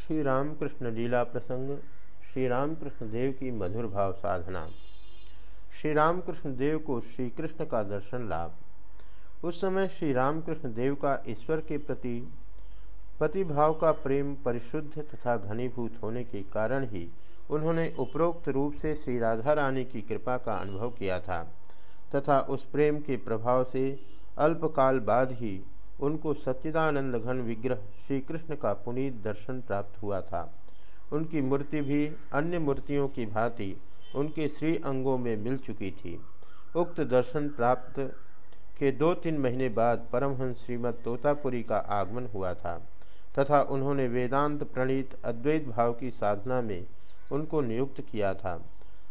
श्री रामकृष्ण लीला प्रसंग श्री रामकृष्ण देव की मधुर भाव साधना। श्री रामकृष्ण देव को श्री कृष्ण का दर्शन लाभ। उस समय श्री रामकृष्ण देव का ईश्वर के प्रति प्रतिभाव का प्रेम परिशुद्ध तथा घनीभूत होने के कारण ही उन्होंने उपरोक्त रूप से श्री राधा रानी की कृपा का अनुभव किया था, तथा उस प्रेम के प्रभाव से अल्पकाल बाद ही उनको सच्चिदानंद घन विग्रह श्री कृष्ण का पुनीत दर्शन प्राप्त हुआ था। उनकी मूर्ति भी, अन्य मूर्तियों की भांति, उनके श्री अंगों में मिल चुकी थी। उक्त दर्शन प्राप्त के दो तीन महीने बाद परमहंस श्रीमद तोतापुरी का आगमन हुआ था, तथा उन्होंने वेदांत प्रणीत अद्वैत भाव की साधना में उनको नियुक्त किया था।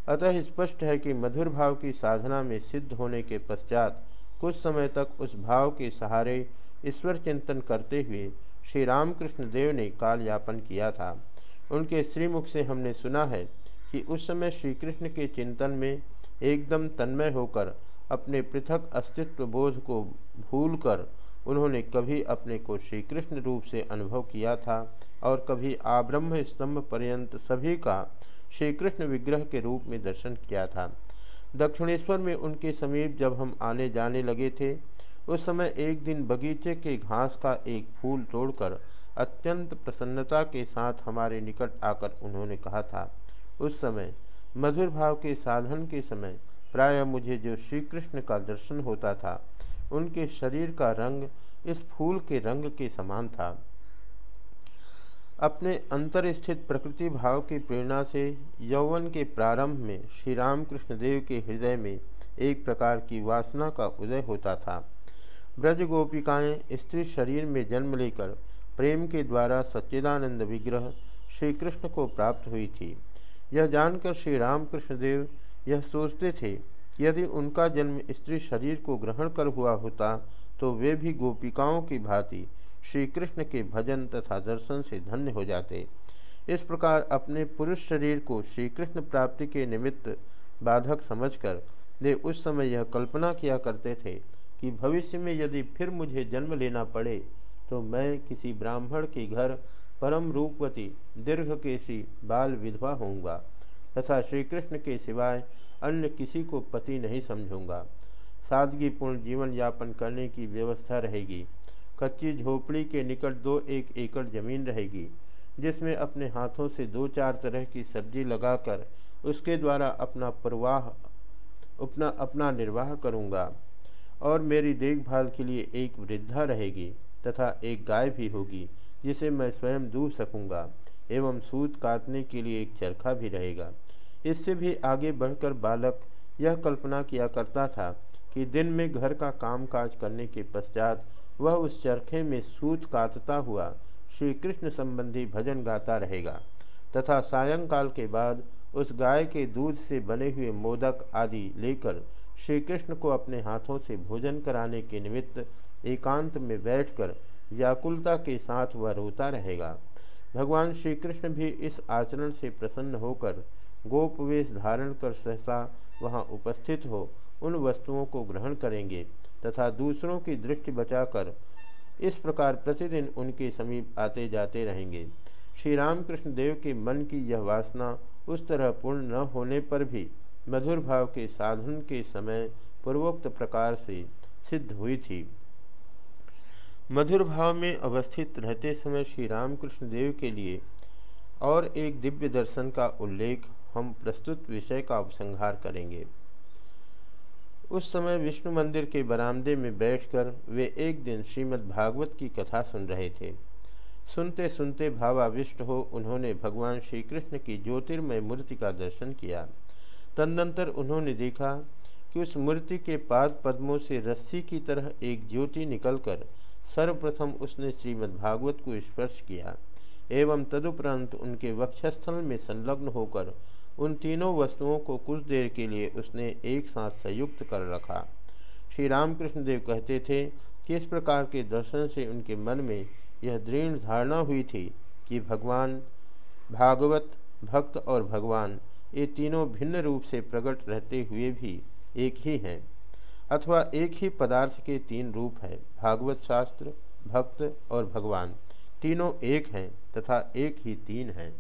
अतः स्पष्ट है कि मधुर भाव की साधना में सिद्ध होने के पश्चात कुछ समय तक उस भाव के सहारे ईश्वर चिंतन करते हुए श्री रामकृष्ण देव ने काल यापन किया था। उनके श्रीमुख से हमने सुना है कि उस समय श्री कृष्ण के चिंतन में एकदम तन्मय होकर अपने पृथक अस्तित्व बोध को भूलकर उन्होंने कभी अपने को श्री कृष्ण रूप से अनुभव किया था और कभी आब्रह्म स्तंभ पर्यंत सभी का श्री कृष्ण विग्रह के रूप में दर्शन किया था। दक्षिणेश्वर में उनके समीप जब हम आने जाने लगे थे उस समय एक दिन बगीचे के घास का एक फूल तोड़कर अत्यंत प्रसन्नता के साथ हमारे निकट आकर उन्होंने कहा था। उस समय मधुर भाव के साधन के समय प्राय मुझे जो श्री कृष्ण का दर्शन होता था, उनके शरीर का रंग इस फूल के रंग के समान था। अपने अंतर स्थित प्रकृति भाव की प्रेरणा से यौवन के प्रारंभ में श्री रामकृष्ण देव के हृदय में एक प्रकार की वासना का उदय होता था। ब्रज गोपिकाएँ स्त्री शरीर में जन्म लेकर प्रेम के द्वारा सच्चिदानंद विग्रह श्री कृष्ण को प्राप्त हुई थी। यह जानकर श्री रामकृष्ण देव यह सोचते थे, यदि उनका जन्म स्त्री शरीर को ग्रहण कर हुआ होता तो वे भी गोपिकाओं की भांति श्री कृष्ण के भजन तथा दर्शन से धन्य हो जाते। इस प्रकार अपने पुरुष शरीर को श्री कृष्ण प्राप्ति के निमित्त बाधक समझकर वे उस समय यह कल्पना किया करते थे कि भविष्य में यदि फिर मुझे जन्म लेना पड़े तो मैं किसी ब्राह्मण के घर परम रूपवती दीर्घ दीर्घकेशी बाल विधवा होऊँगा, तथा श्री कृष्ण के सिवाय अन्य किसी को पति नहीं समझूँगा। सादगीपूर्ण जीवन यापन करने की व्यवस्था रहेगी। कच्ची झोपड़ी के निकट दो एक एकड़ ज़मीन रहेगी, जिसमें अपने हाथों से दो चार तरह की सब्ज़ी लगाकर उसके द्वारा अपना प्रवाह, अपना अपना निर्वाह करूँगा। और मेरी देखभाल के लिए एक वृद्धा रहेगी तथा एक गाय भी होगी, जिसे मैं स्वयं दूह सकूँगा, एवं सूत काटने के लिए एक चरखा भी रहेगा। इससे भी आगे बढ़कर बालक यह कल्पना किया करता था कि दिन में घर का कामकाज करने के पश्चात वह उस चरखे में सूत काटता हुआ श्री कृष्ण संबंधी भजन गाता रहेगा तथा सायंकाल के बाद उस गाय के दूध से बने हुए मोदक आदि लेकर श्री कृष्ण को अपने हाथों से भोजन कराने के निमित्त एकांत में बैठकर व्याकुलता के साथ वह रोता रहेगा। भगवान श्री कृष्ण भी इस आचरण से प्रसन्न होकर गोपवेश धारण कर सहसा वहाँ उपस्थित हो उन वस्तुओं को ग्रहण करेंगे तथा दूसरों की दृष्टि बचाकर इस प्रकार प्रतिदिन उनके समीप आते जाते रहेंगे। श्री रामकृष्ण देव के मन की यह वासना उस तरह पूर्ण न होने पर भी मधुर भाव के साधन के समय पूर्वोक्त प्रकार से सिद्ध हुई थी। मधुर भाव में अवस्थित रहते समय श्री रामकृष्ण देव के लिए और एक दिव्य दर्शन का उल्लेख हम प्रस्तुत विषय का उपसंहार करेंगे। उस समय विष्णु मंदिर के बरामदे में बैठकर वे एक दिन श्रीमद् भागवत की कथा सुन रहे थे। सुनते सुनते भावाविष्ट हो उन्होंने भगवान श्री कृष्ण की ज्योतिर्मय मूर्ति का दर्शन किया। तदनंतर उन्होंने देखा कि उस मूर्ति के पाद पद्मों से रस्सी की तरह एक ज्योति निकलकर सर्वप्रथम उसने श्रीमद्भागवत को स्पर्श किया एवं तदुपरांत उनके वक्षस्थल में संलग्न होकर उन तीनों वस्तुओं को कुछ देर के लिए उसने एक साथ संयुक्त कर रखा। श्री रामकृष्ण देव कहते थे कि इस प्रकार के दर्शन से उनके मन में यह दृढ़ धारणा हुई थी कि भगवान भागवत, भक्त और भगवान ये तीनों भिन्न रूप से प्रकट रहते हुए भी एक ही हैं, अथवा एक ही पदार्थ के तीन रूप हैं, भागवत शास्त्र, भक्त और भगवान। तीनों एक हैं तथा एक ही तीन है।